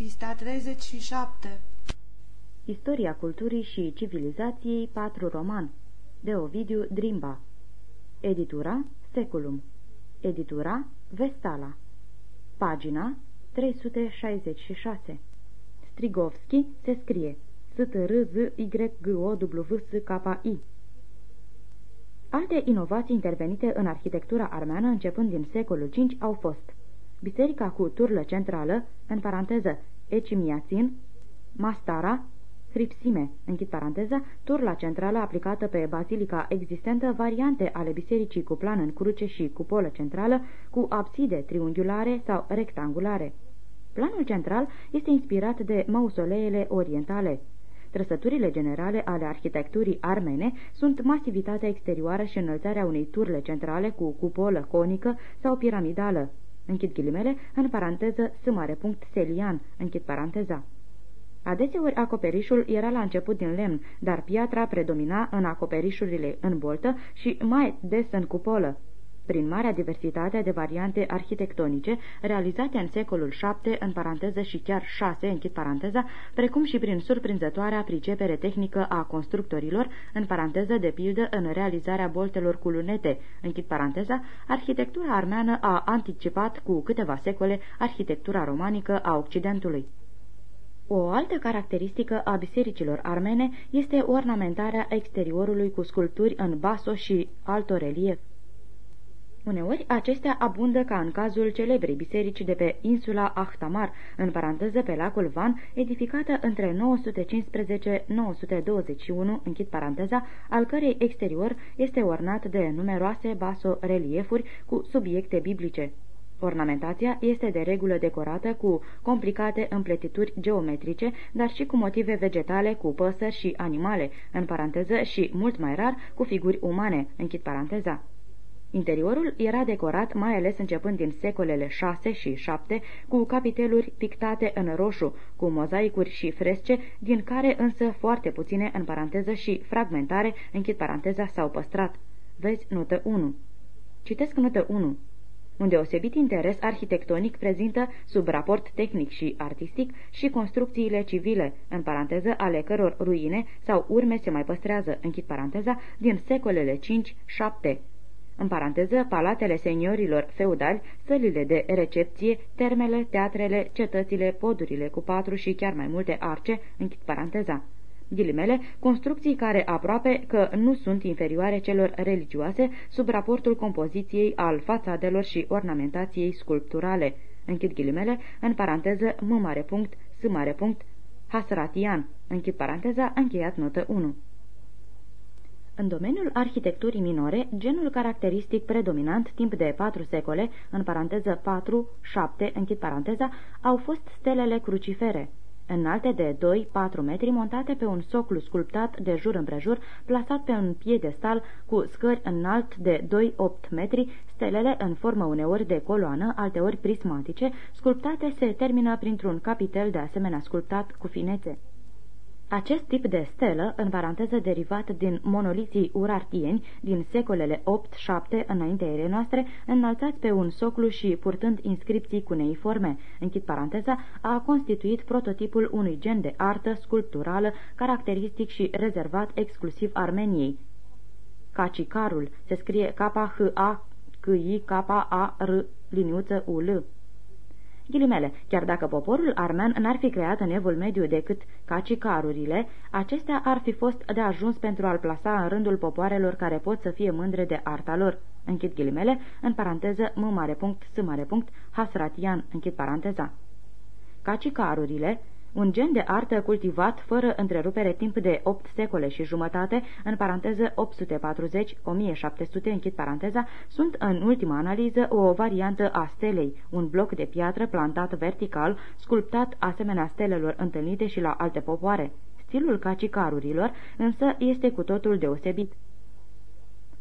Pista 37 Istoria culturii și civilizației 4 roman de Ovidiu Drimba. Editura Seculum. Editura Vestala. Pagina 366 Strigovski se scrie s t r z y g o w s k i. Alte inovații intervenite în arhitectura armeană începând din secolul V au fost Biserica cu turlă centrală, în paranteză, Ecimiațin, Mastara, Hripsime, închid paranteza, turla centrală aplicată pe bazilica existentă, variante ale bisericii cu plan în cruce și cupolă centrală, cu abside triunghiulare sau rectangulare. Planul central este inspirat de mausoleele orientale. Trăsăturile generale ale arhitecturii armene sunt masivitatea exterioară și înălțarea unei turle centrale cu cupolă conică sau piramidală. Închid ghilimele, în paranteză, sâmare punct selian, închid paranteza. Adeseori acoperișul era la început din lemn, dar piatra predomina în acoperișurile în boltă și mai des în cupolă. Prin marea diversitate de variante arhitectonice realizate în secolul VII, în paranteză și chiar VI, închid paranteza, precum și prin surprinzătoarea pricepere tehnică a constructorilor, în paranteză de pildă în realizarea boltelor cu lunete, închid paranteza, arhitectura armeană a anticipat cu câteva secole arhitectura romanică a Occidentului. O altă caracteristică a bisericilor armene este ornamentarea exteriorului cu sculpturi în baso și relief. Uneori, acestea abundă ca în cazul celebrei biserici de pe insula Ahtamar, în paranteză pe lacul Van, edificată între 915-921, închid paranteza, al cărei exterior este ornat de numeroase baso-reliefuri cu subiecte biblice. Ornamentația este de regulă decorată cu complicate împletituri geometrice, dar și cu motive vegetale, cu păsări și animale, în paranteză și, mult mai rar, cu figuri umane, închid paranteza. Interiorul era decorat, mai ales începând din secolele 6 și 7, cu capiteluri pictate în roșu, cu mozaicuri și fresce, din care însă foarte puține în paranteză și fragmentare, închid paranteza, s-au păstrat. Vezi notă 1. Citesc notă 1. Un deosebit interes arhitectonic prezintă, sub raport tehnic și artistic, și construcțiile civile, în paranteză, ale căror ruine sau urme se mai păstrează, închid paranteza, din secolele 5-7 în paranteză, palatele seniorilor feudali, sălile de recepție, termele, teatrele, cetățile, podurile cu patru și chiar mai multe arce, închid paranteza. Ghilimele, construcții care aproape că nu sunt inferioare celor religioase sub raportul compoziției al fațadelor și ornamentației sculpturale. Închid ghilimele, în paranteză, m mare punct, s mare punct, Hasratian, închid paranteza, încheiat notă 1. În domeniul arhitecturii minore, genul caracteristic predominant timp de patru secole, în paranteză 4-7, închid paranteza, au fost stelele crucifere, înalte de 2-4 metri, montate pe un soclu sculptat de jur împrejur, plasat pe un piedestal cu scări înalt de 2-8 metri, stelele în formă uneori de coloană, alteori prismatice, sculptate se termină printr-un capitel de asemenea sculptat cu finețe. Acest tip de stelă, în paranteză derivat din monoliții urartieni din secolele 8-7 înaintea erei noastre, înălțați pe un soclu și purtând inscripții cuneiforme, închid paranteza, a constituit prototipul unui gen de artă sculpturală caracteristic și rezervat exclusiv Armeniei. Cacicarul se scrie K-H-A-C-I-K-A-R liniuță U-L. Ghilimele, chiar dacă poporul armean n-ar fi creat în evul mediu decât cacicarurile, acestea ar fi fost de ajuns pentru a-l plasa în rândul popoarelor care pot să fie mândre de arta lor. Închid ghilimele, în paranteză, m mare punct, s mare punct, hasratian, închid paranteza. Cacicarurile un gen de artă cultivat fără întrerupere timp de 8 secole și jumătate, în paranteză 840-1700, închid paranteza, sunt în ultima analiză o variantă a stelei, un bloc de piatră plantat vertical, sculptat asemenea stelelor întâlnite și la alte popoare. Stilul cacicarurilor însă este cu totul deosebit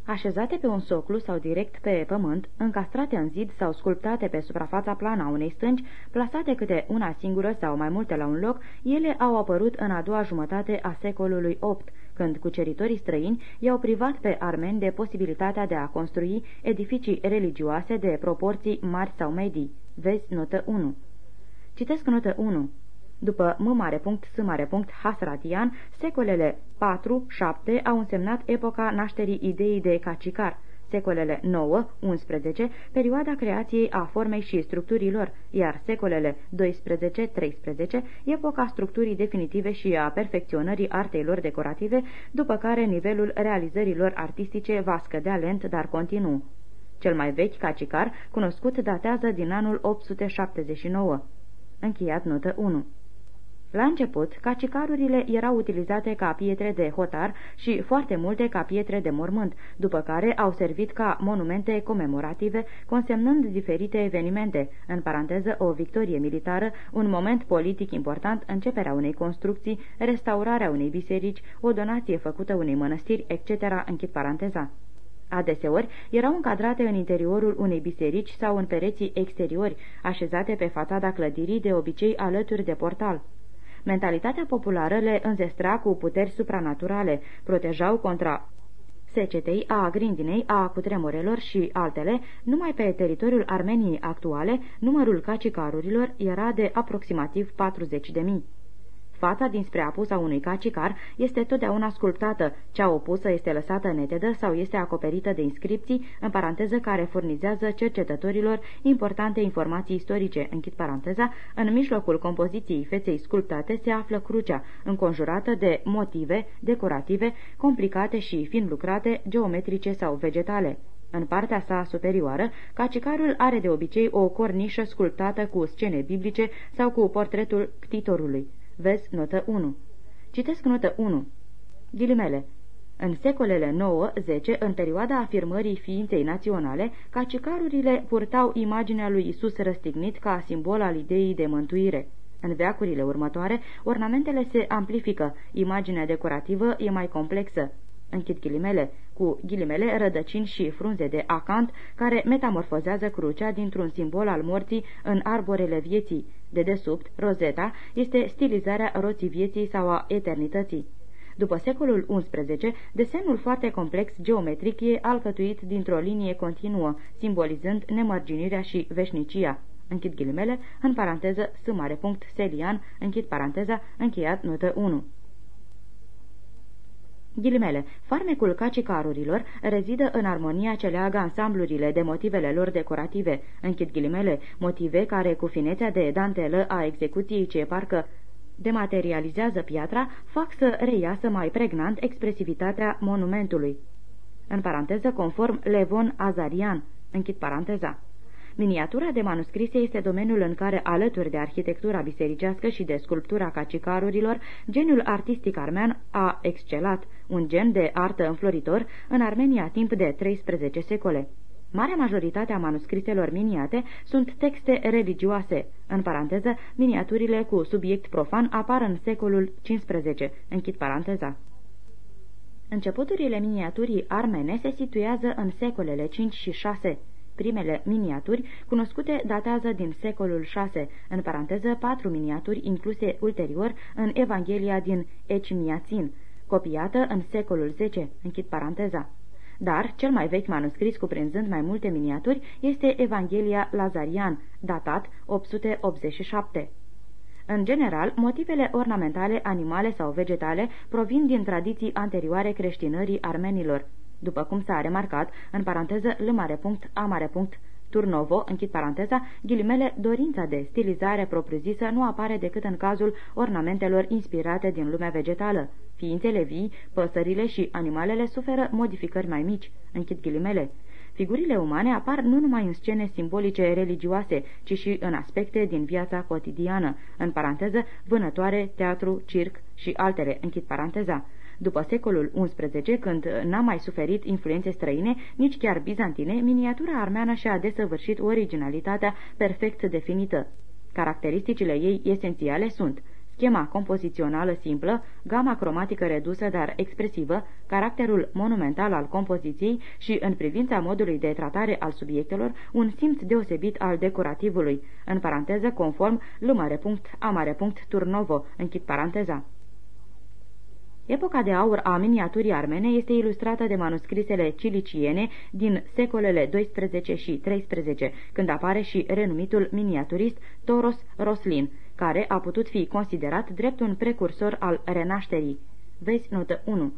așezate pe un soclu sau direct pe pământ, încastrate în zid sau sculptate pe suprafața plană a unei stânci, plasate câte una singură sau mai multe la un loc, ele au apărut în a doua jumătate a secolului VIII, când cuceritorii străini i-au privat pe armeni de posibilitatea de a construi edificii religioase de proporții mari sau medii. Vezi notă 1. Citesc notă 1. După M mare punct, S mare punct, Hasratian, secolele 4-7 au însemnat epoca nașterii ideii de cacicar, secolele 9-11, perioada creației a formei și structurilor, iar secolele 12-13, epoca structurii definitive și a perfecționării arteilor decorative, după care nivelul realizărilor artistice va scădea lent, dar continuu. Cel mai vechi cacicar, cunoscut, datează din anul 879. Încheiat notă 1. La început, cacicarurile erau utilizate ca pietre de hotar și foarte multe ca pietre de mormânt, după care au servit ca monumente comemorative, consemnând diferite evenimente, în paranteză o victorie militară, un moment politic important, începerea unei construcții, restaurarea unei biserici, o donație făcută unei mănăstiri, etc., închid paranteza. Adeseori erau încadrate în interiorul unei biserici sau în pereții exteriori, așezate pe fațada clădirii, de obicei alături de portal. Mentalitatea populară le înzestra cu puteri supranaturale, protejau contra secetei, a grindinei, a cutremurelor și altele, numai pe teritoriul Armeniei actuale, numărul cacicarurilor era de aproximativ 40 de mii. Fața dinspre apusa unui cacicar este totdeauna sculptată, cea opusă este lăsată netedă sau este acoperită de inscripții, în paranteză care furnizează cercetătorilor importante informații istorice, închid paranteza, în mijlocul compoziției feței sculptate se află crucea, înconjurată de motive decorative, complicate și fin lucrate, geometrice sau vegetale. În partea sa superioară, cacicarul are de obicei o cornișă sculptată cu scene biblice sau cu portretul ctitorului. Vezi notă 1. Citesc notă 1. Ghilimele. În secolele 9-10, în perioada afirmării ființei naționale, cacicarurile purtau imaginea lui Isus răstignit ca simbol al ideii de mântuire. În veacurile următoare, ornamentele se amplifică, imaginea decorativă e mai complexă. Închid ghilimele, cu ghilimele rădăcini și frunze de acant care metamorfozează crucea dintr-un simbol al morții în arborele vieții, de desubt, rozeta este stilizarea roții vieții sau a eternității. După secolul XI, desenul foarte complex geometric e alcătuit dintr-o linie continuă, simbolizând nemărginirea și veșnicia. Închid ghilimele, în paranteză, s mare punct, selian, închid paranteza, încheiat notă 1. Ghilimele, farmecul cacicarurilor rezidă în armonia ce leagă ansamblurile de motivele lor decorative, închid ghilimele, motive care cu finețea de dantelă a execuției ce parcă dematerializează piatra, fac să reiasă mai pregnant expresivitatea monumentului. În paranteză, conform Levon Azarian, închid paranteza. Miniatura de manuscrise este domeniul în care, alături de arhitectura bisericească și de sculptura cacicarurilor, geniul artistic armean a excelat, un gen de artă înfloritor, în Armenia timp de 13 secole. Marea majoritate a manuscriselor miniate sunt texte religioase. În paranteză, miniaturile cu subiect profan apar în secolul XV. Închid paranteza. Începuturile miniaturii armene se situează în secolele 5 și 6. Primele miniaturi cunoscute datează din secolul VI, în paranteză patru miniaturi incluse ulterior în Evanghelia din Ecimiațin, copiată în secolul X, închid paranteza. Dar cel mai vechi manuscris cuprinzând mai multe miniaturi este Evanghelia Lazarian, datat 887. În general, motivele ornamentale, animale sau vegetale provin din tradiții anterioare creștinării armenilor după cum s-a remarcat, în paranteză L mare punct, A mare punct, Turnovo, închid paranteza, ghilimele, dorința de stilizare propriu-zisă nu apare decât în cazul ornamentelor inspirate din lumea vegetală. Ființele vii, păsările și animalele suferă modificări mai mici, închid ghilimele. Figurile umane apar nu numai în scene simbolice religioase, ci și în aspecte din viața cotidiană, în paranteză, vânătoare, teatru, circ și altele, închid paranteza. După secolul XI, când n-a mai suferit influențe străine, nici chiar bizantine, miniatura armeană și-a desăvârșit originalitatea perfect definită. Caracteristicile ei esențiale sunt schema compozițională simplă, gama cromatică redusă, dar expresivă, caracterul monumental al compoziției și, în privința modului de tratare al subiectelor, un simț deosebit al decorativului, în paranteză conform punct Turnovo, închid paranteza. Epoca de aur a miniaturii armene este ilustrată de manuscrisele ciliciene din secolele 12 și 13, când apare și renumitul miniaturist Toros Roslin, care a putut fi considerat drept un precursor al renașterii. Vezi notă 1.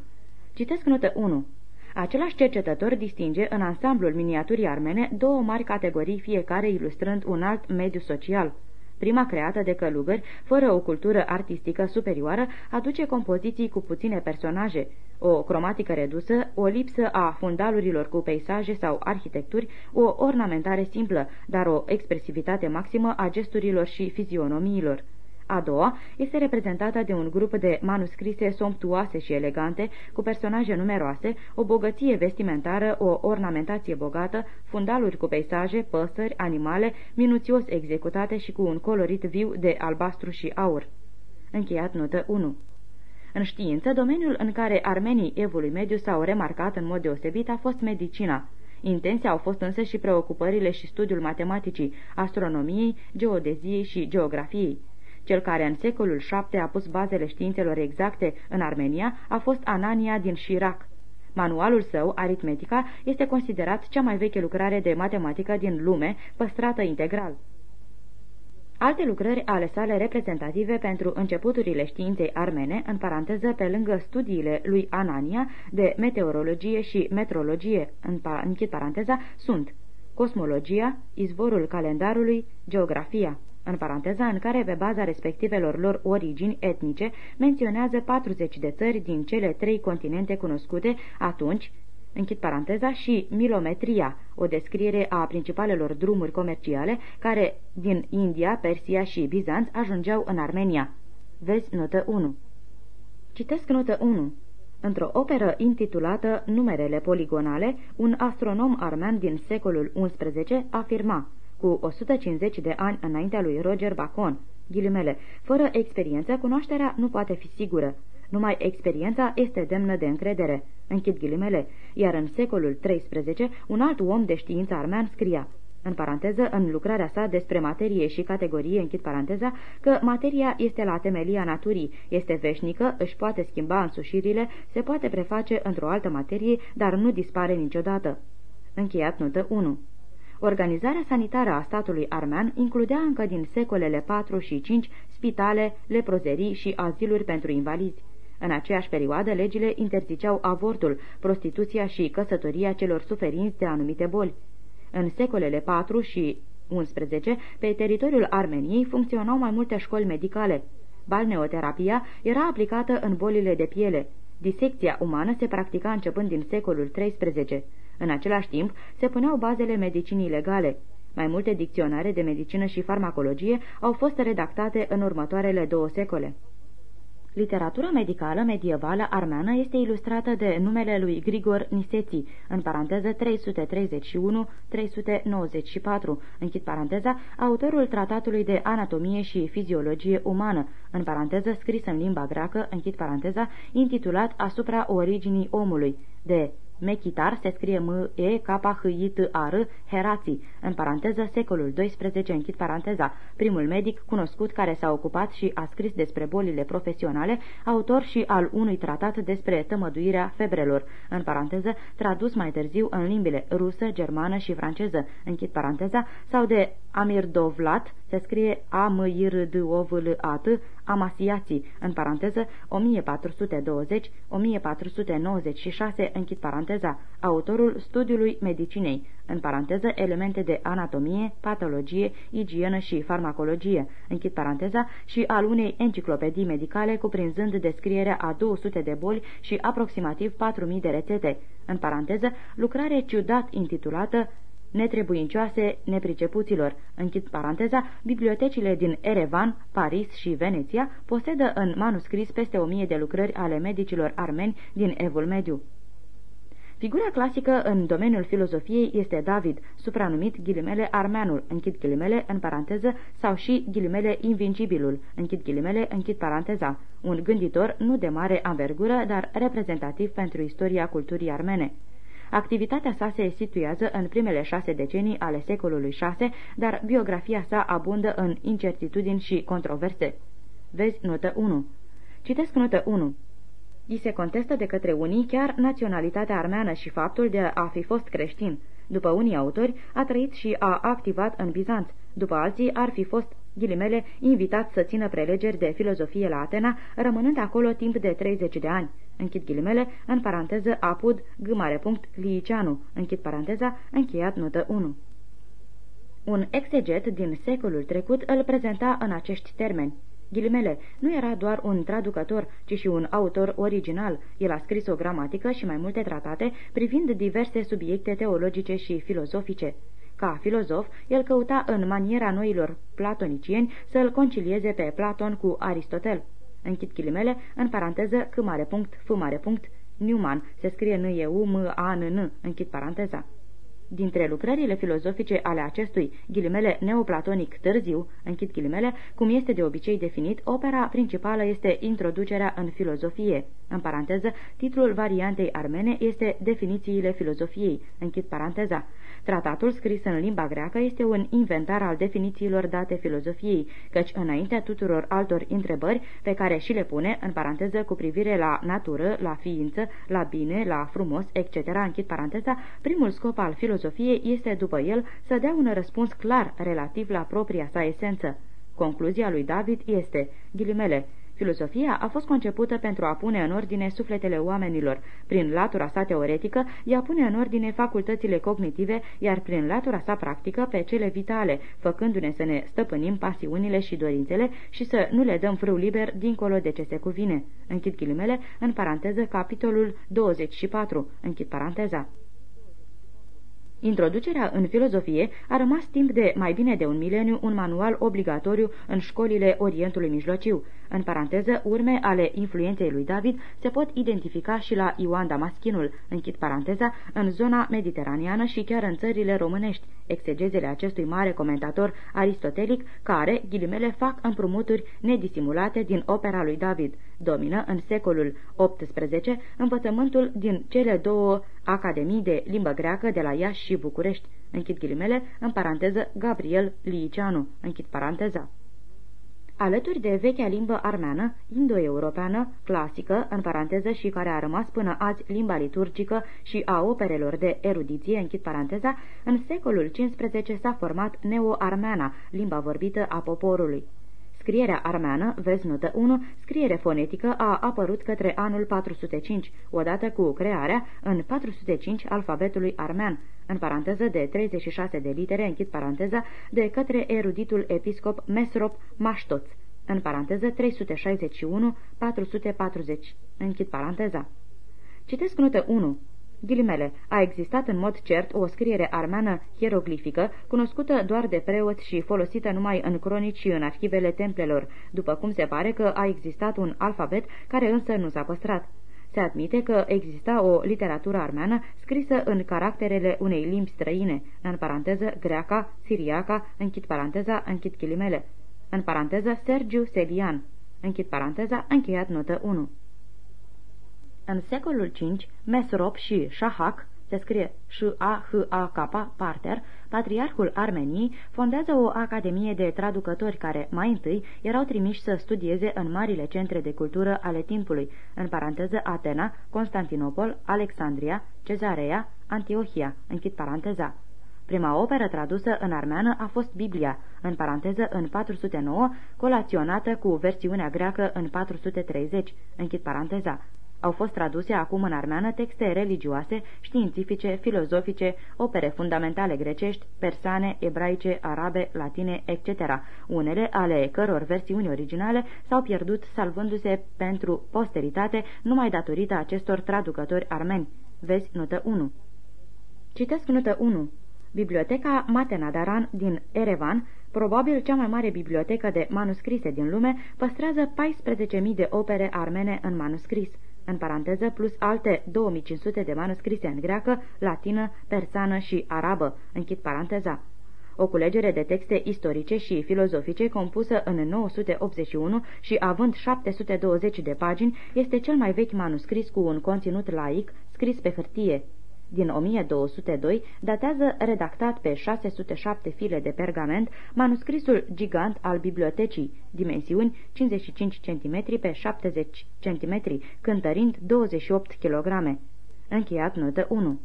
Citesc notă 1. Același cercetător distinge în ansamblul miniaturii armene două mari categorii, fiecare ilustrând un alt mediu social. Prima creată de călugări, fără o cultură artistică superioară, aduce compoziții cu puține personaje, o cromatică redusă, o lipsă a fundalurilor cu peisaje sau arhitecturi, o ornamentare simplă, dar o expresivitate maximă a gesturilor și fizionomiilor. A doua este reprezentată de un grup de manuscrise somptuoase și elegante, cu personaje numeroase, o bogăție vestimentară, o ornamentație bogată, fundaluri cu peisaje, păsări, animale, minuțios executate și cu un colorit viu de albastru și aur. Încheiat notă 1 în știință, domeniul în care armenii evului mediu s-au remarcat în mod deosebit a fost medicina. Intense au fost însă și preocupările și studiul matematicii, astronomiei, geodeziei și geografiei. Cel care în secolul VII a pus bazele științelor exacte în Armenia a fost Anania din Shirac. Manualul său, Aritmetica, este considerat cea mai veche lucrare de matematică din lume, păstrată integral. Alte lucrări ale sale reprezentative pentru începuturile științei armene, în paranteză pe lângă studiile lui Anania de meteorologie și metrologie, în par închid paranteza, sunt Cosmologia, izvorul calendarului, geografia în paranteza în care, pe baza respectivelor lor origini etnice, menționează 40 de țări din cele trei continente cunoscute atunci, închid paranteza, și milometria, o descriere a principalelor drumuri comerciale care din India, Persia și Bizanț ajungeau în Armenia. Vezi notă 1. Citesc notă 1. Într-o operă intitulată Numerele poligonale, un astronom armean din secolul XI afirma cu 150 de ani înaintea lui Roger Bacon. Ghilimele, fără experiență, cunoașterea nu poate fi sigură. Numai experiența este demnă de încredere. Închid ghilimele. Iar în secolul XIII, un alt om de știință armean scria în paranteză, în lucrarea sa despre materie și categorie, închid paranteza, că materia este la temelia naturii, este veșnică, își poate schimba însușirile, se poate preface într-o altă materie, dar nu dispare niciodată. Încheiat notă 1 Organizarea sanitară a statului armean includea încă din secolele 4 și 5 spitale, leprozerii și aziluri pentru invalizi. În aceeași perioadă, legile interziceau avortul, prostituția și căsătoria celor suferinți de anumite boli. În secolele 4 și 11, pe teritoriul Armeniei funcționau mai multe școli medicale. Balneoterapia era aplicată în bolile de piele. Disecția umană se practica începând din secolul XIII. În același timp, se puneau bazele medicinii legale. Mai multe dicționare de medicină și farmacologie au fost redactate în următoarele două secole. Literatura medicală medievală armeană este ilustrată de numele lui Grigor Niseți, în paranteză 331-394, închid paranteza, autorul tratatului de anatomie și fiziologie umană, în paranteză scris în limba greacă, închid paranteza, intitulat Asupra originii omului, de Mechitar se scrie M-E-K-H-I-T-A-R, Herații, în paranteză secolul XII, închid paranteza, primul medic cunoscut care s-a ocupat și a scris despre bolile profesionale, autor și al unui tratat despre tămăduirea febrelor, în paranteză, tradus mai târziu în limbile rusă, germană și franceză, închid paranteza, sau de Amir Dovlat, se scrie a m i r d o v l a t Amasiații, în paranteză 1420-1496, închid paranteza, autorul studiului medicinei, în paranteză elemente de anatomie, patologie, igienă și farmacologie, închid paranteza, și al unei enciclopedii medicale cuprinzând descrierea a 200 de boli și aproximativ 4.000 de rețete, în paranteză, lucrare ciudat intitulată netrebuincioase nepricepuților. Închid paranteza, bibliotecile din Erevan, Paris și Veneția posedă în manuscris peste o mie de lucrări ale medicilor armeni din Evul Mediu. Figura clasică în domeniul filozofiei este David, supranumit ghilimele armeanul, închid ghilimele, în paranteză, sau și ghilimele invincibilul, închid ghilimele, închid paranteza, un gânditor nu de mare anvergură, dar reprezentativ pentru istoria culturii armene. Activitatea sa se situează în primele șase decenii ale secolului VI, dar biografia sa abundă în incertitudini și controverse. Vezi notă 1. Citesc notă 1. I se contestă de către unii chiar naționalitatea armeană și faptul de a fi fost creștin. După unii autori, a trăit și a activat în Bizanț, după alții ar fi fost ghilimele, invitat să țină prelegeri de filozofie la Atena, rămânând acolo timp de 30 de ani. Închid ghilimele, în paranteză apud, g mare punct, liceanu, închid paranteza, încheiat notă 1. Un exeget din secolul trecut îl prezenta în acești termeni. Ghilimele, nu era doar un traducător, ci și un autor original. El a scris o gramatică și mai multe tratate privind diverse subiecte teologice și filozofice. Ca filozof, el căuta în maniera noilor platonicieni să îl concilieze pe Platon cu Aristotel. Închid ghilimele, în paranteză, c mare punct, f mare punct, Newman, se scrie n e u m a n n închid paranteza. Dintre lucrările filozofice ale acestui ghilimele neoplatonic târziu, închid ghilimele, cum este de obicei definit, opera principală este Introducerea în filozofie. În paranteză, titlul variantei armene este Definițiile filozofiei, închid paranteza. Tratatul scris în limba greacă este un inventar al definițiilor date filozofiei, căci înaintea tuturor altor întrebări pe care și le pune, în paranteză, cu privire la natură, la ființă, la bine, la frumos, etc., închid paranteza, primul scop al filozofiei este, după el, să dea un răspuns clar relativ la propria sa esență. Concluzia lui David este, ghilimele, Filosofia a fost concepută pentru a pune în ordine sufletele oamenilor. Prin latura sa teoretică, ea pune în ordine facultățile cognitive, iar prin latura sa practică pe cele vitale, făcându-ne să ne stăpânim pasiunile și dorințele și să nu le dăm frâu liber dincolo de ce se cuvine. Închid ghilimele, în paranteză, capitolul 24. Închid paranteza. Introducerea în filozofie a rămas timp de mai bine de un mileniu un manual obligatoriu în școlile Orientului Mijlociu. În paranteză, urme ale influenței lui David se pot identifica și la Ioan Damaschinul, închid paranteza, în zona mediteraneană și chiar în țările românești, exegezele acestui mare comentator aristotelic, care, ghilimele, fac împrumuturi nedisimulate din opera lui David. Domină în secolul XVIII învățământul din cele două academii de limbă greacă de la Iași și București, închid ghilimele, în paranteză Gabriel Liceanu, închid paranteza. Alături de vechea limbă armeană, indo-europeană, clasică, în paranteză și care a rămas până azi limba liturgică și a operelor de erudiție, închid paranteza, în secolul XV s-a format neo-armeana, limba vorbită a poporului. Scrierea armeană, vezi notă 1, scriere fonetică a apărut către anul 405, odată cu crearea, în 405, alfabetului armean, în paranteză de 36 de litere, închid paranteza, de către eruditul episcop Mesrop Maștoț, în paranteză 361-440, închid paranteza. Citesc notă 1. Ghilimele, a existat în mod cert o scriere armeană hieroglifică, cunoscută doar de preoți și folosită numai în cronici și în arhivele templelor, după cum se pare că a existat un alfabet care însă nu s-a păstrat. Se admite că exista o literatură armeană scrisă în caracterele unei limbi străine, în paranteză greaca, siriaca, închid paranteza, închid ghilimele, în paranteză Sergiu Selian, închid paranteza, încheiat notă 1. În secolul V, Mesrop și Shahak, se scrie S-A-H-A-K, Parter, patriarhul Armeniei, fondează o academie de traducători care, mai întâi, erau trimiși să studieze în marile centre de cultură ale timpului, în paranteză Atena, Constantinopol, Alexandria, Cezarea, Antiohia, închid paranteza. Prima operă tradusă în armeană a fost Biblia, în paranteză în 409, colaționată cu versiunea greacă în 430, închid paranteza. Au fost traduse acum în armeană texte religioase, științifice, filozofice, opere fundamentale grecești, persane, ebraice, arabe, latine, etc., unele ale căror versiuni originale s-au pierdut salvându-se pentru posteritate numai datorită acestor traducători armeni. Vezi notă 1. Citesc notă 1. Biblioteca Matenadaran din Erevan, probabil cea mai mare bibliotecă de manuscrise din lume, păstrează 14.000 de opere armene în manuscris în paranteză, plus alte 2500 de manuscrise în greacă, latină, persană și arabă, închid paranteza. O culegere de texte istorice și filozofice compusă în 981 și având 720 de pagini, este cel mai vechi manuscris cu un conținut laic scris pe hârtie din 1202 datează redactat pe 607 file de pergament manuscrisul gigant al bibliotecii, dimensiuni 55 cm pe 70 cm, cântărind 28 kg. Încheiat notă 1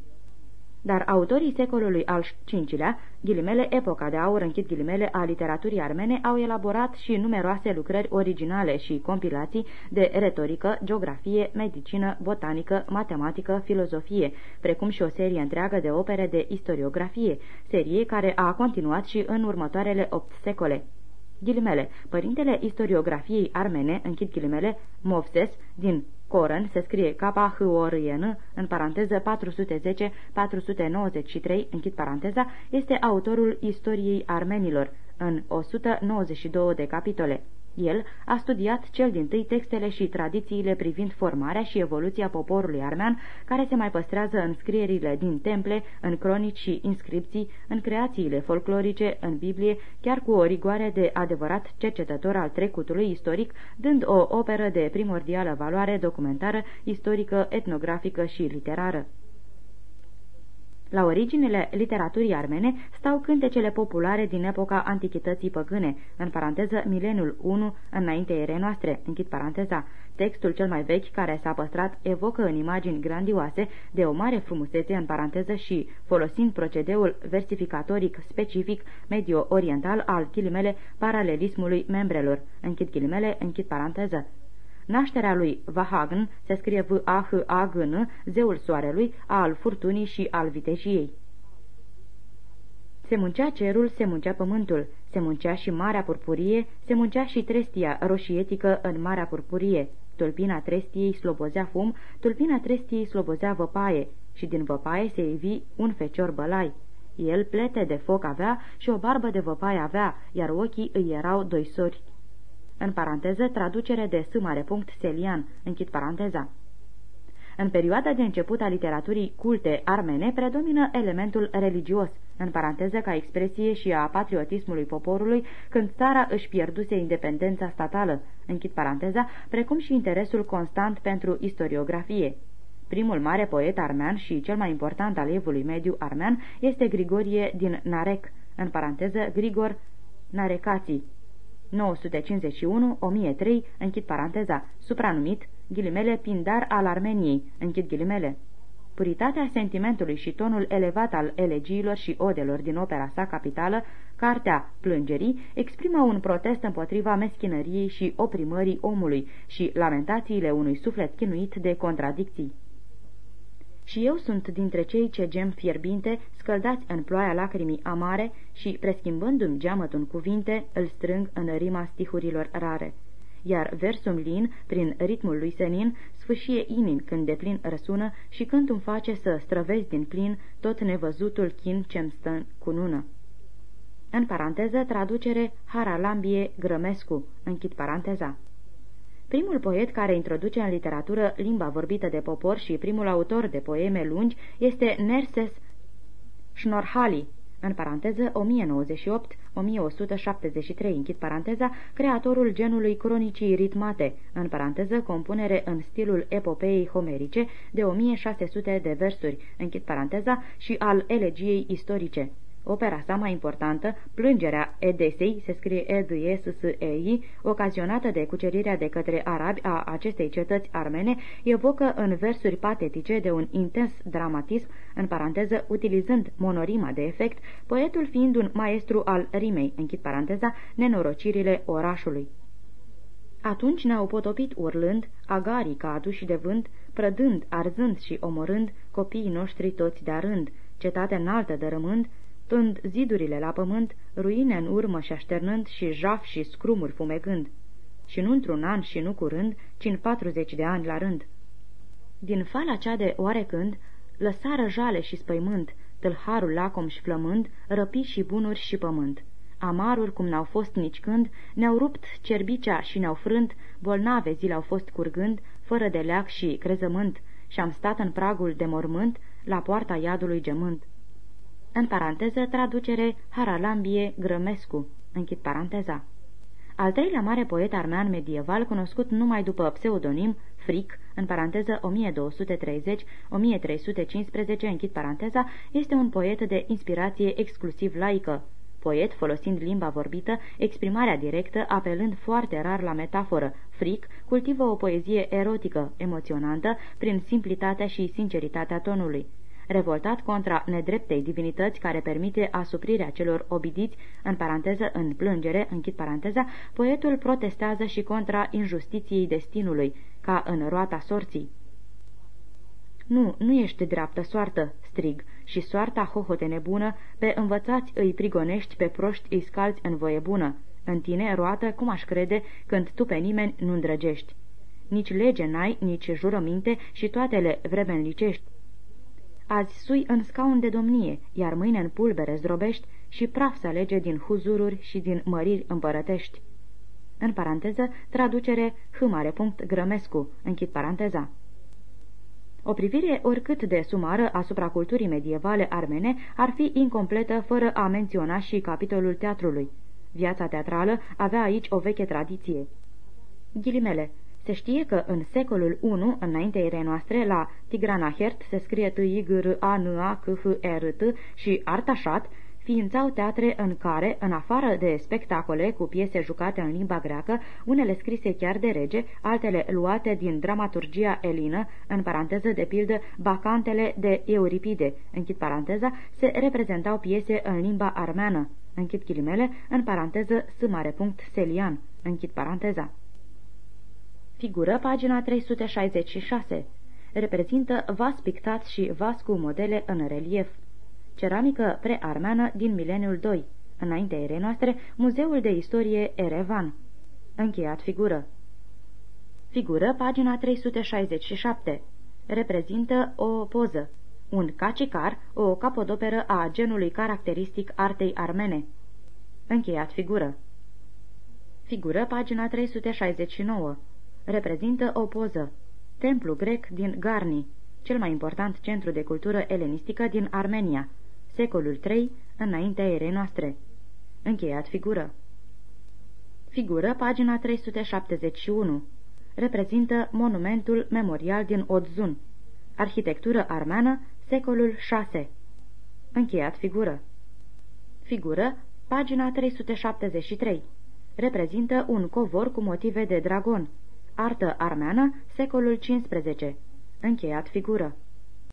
dar autorii secolului al V-lea, ghilimele epoca de aur închid ghilimele a literaturii armene, au elaborat și numeroase lucrări originale și compilații de retorică, geografie, medicină, botanică, matematică, filozofie, precum și o serie întreagă de opere de istoriografie, serie care a continuat și în următoarele opt secole. Ghilimele, părintele istoriografiei armene, închid ghilimele, Movses, din Coran se scrie k h o r n în paranteză 410-493, închid paranteza, este autorul istoriei armenilor, în 192 de capitole. El a studiat cel din tâi textele și tradițiile privind formarea și evoluția poporului armean, care se mai păstrează în scrierile din temple, în cronici și inscripții, în creațiile folclorice, în Biblie, chiar cu o rigoare de adevărat cercetător al trecutului istoric, dând o operă de primordială valoare documentară, istorică, etnografică și literară. La originele literaturii armene stau cântecele populare din epoca antichității păgâne, în paranteză mileniul 1 înainte ere noastre, închid paranteza. Textul cel mai vechi care s-a păstrat evocă în imagini grandioase de o mare frumusețe în paranteză și, folosind procedeul versificatoric specific medio-oriental al ghilimele paralelismului membrelor, închid ghilimele, închid paranteză. Nașterea lui Vahagn se scrie v a h a g n zeul soarelui, al furtunii și al vitejiei. Se muncea cerul, se muncea pământul, se muncea și marea purpurie, se muncea și trestia roșietică în marea purpurie. Tulpina trestiei slobozea fum, tulpina trestiei slobozea văpaie și din văpaie se ivi un fecior bălai. El plete de foc avea și o barbă de văpaie avea, iar ochii îi erau doi sori în paranteză, traducere de S. punct Selian, închid paranteza. În perioada de început a literaturii culte armene predomină elementul religios, în paranteză ca expresie și a patriotismului poporului, când țara își pierduse independența statală, închid paranteza, precum și interesul constant pentru istoriografie. Primul mare poet armean și cel mai important al evului mediu armean este Grigorie din Narek, în paranteză Grigor Narecații, 951-1003, închid paranteza, supranumit, ghilimele, pindar al Armeniei, închid ghilimele. Puritatea sentimentului și tonul elevat al elegiilor și odelor din opera sa capitală, Cartea Plângerii, exprimă un protest împotriva meschinăriei și oprimării omului și lamentațiile unui suflet chinuit de contradicții. Și eu sunt dintre cei ce gem fierbinte, scăldați în ploaia lacrimii amare și, preschimbându-mi geamătul în cuvinte, îl strâng în rima stihurilor rare. Iar versul lin, prin ritmul lui senin, sfâșie inim când de plin răsună și când îmi face să străvezi din plin tot nevăzutul chin ce-mi stă cu nună. În paranteză, traducere Haralambie Grămescu, închid paranteza. Primul poet care introduce în literatură limba vorbită de popor și primul autor de poeme lungi este Nerses Schnorhali, în paranteză 1098-1173, închid paranteza, creatorul genului cronicii ritmate, în paranteză compunere în stilul epopeei homerice de 1600 de versuri, închid paranteza, și al elegiei istorice. Opera sa mai importantă, Plângerea Edesei, se scrie e d e s s e i ocazionată de cucerirea de către arabi a acestei cetăți armene, evocă în versuri patetice de un intens dramatism, în paranteză, utilizând monorima de efect, poetul fiind un maestru al rimei, închid paranteza, nenorocirile orașului. Atunci ne-au potopit urlând, agarii ca aduși de vânt, prădând, arzând și omorând copiii noștri toți de rând, cetate înaltă dărâmând, tând zidurile la pământ, ruine în urmă și așternând și jaf și scrumuri fumegând. Și nu într-un an și nu curând, ci în patruzeci de ani la rând. Din fala cea de oarecând, lăsară jale și spăimânt, tâlharul lacom și flămând, răpi și bunuri și pământ. Amaruri cum n-au fost nici când, ne-au rupt cerbicea și ne-au frânt, bolnave zile au fost curgând, fără de leac și crezământ, și am stat în pragul de mormânt, la poarta iadului gemânt în paranteză traducere Haralambie Grămescu, închid paranteza. Al treilea mare poet armean medieval, cunoscut numai după pseudonim Fric, în paranteză 1230-1315, închid paranteza, este un poet de inspirație exclusiv laică. Poet folosind limba vorbită, exprimarea directă, apelând foarte rar la metaforă. Fric cultivă o poezie erotică, emoționantă, prin simplitatea și sinceritatea tonului. Revoltat contra nedreptei divinități care permite asuprirea celor obidiți, în paranteză, în plângere, închid paranteza, poetul protestează și contra injustiției destinului, ca în roata sorții. Nu, nu ești dreaptă soartă, strig, și soarta hohote nebună, pe învățați îi prigonești, pe proști îi scalți în voie bună. În tine, roată, cum aș crede, când tu pe nimeni nu îndrăgești. Nici lege n-ai, nici jurăminte și toate le vremenlicești. Azi sui în scaun de domnie, iar mâine în pulbere zdrobești și praf să alege din huzururi și din măriri împărătești. În paranteză, traducere h. Grămescu, închid paranteza. O privire oricât de sumară asupra culturii medievale armene ar fi incompletă fără a menționa și capitolul teatrului. Viața teatrală avea aici o veche tradiție. Ghilimele. Se știe că în secolul I, înaintea erei noastre, la Tigranahert se scrie t i g r a n a c h r t și Artașat, ființau teatre în care, în afară de spectacole cu piese jucate în limba greacă, unele scrise chiar de rege, altele luate din dramaturgia elină, în paranteză de pildă Bacantele de Euripide, închid paranteza, se reprezentau piese în limba armeană, închid ghilimele, în paranteză s mare punct Selian, închid paranteza. Figură pagina 366. Reprezintă vas pictat și vas cu modele în relief ceramică prearmeană din mileniul 2, înaintea erei noastre, Muzeul de Istorie Erevan. Încheiat figură. Figură, pagina 367. Reprezintă o poză. Un cacicar, o capodoperă a genului caracteristic artei armene. Încheiat figură. Figură, pagina 369. Reprezintă o poză. Templu grec din Garni, cel mai important centru de cultură elenistică din Armenia, secolul III, înaintea erei noastre. Încheiat figură. Figură, pagina 371. Reprezintă monumentul memorial din Odzun. Arhitectură armeană, secolul VI. Încheiat figură. Figură, pagina 373. Reprezintă un covor cu motive de dragon. Artă armeană, secolul XV. Încheiat figură.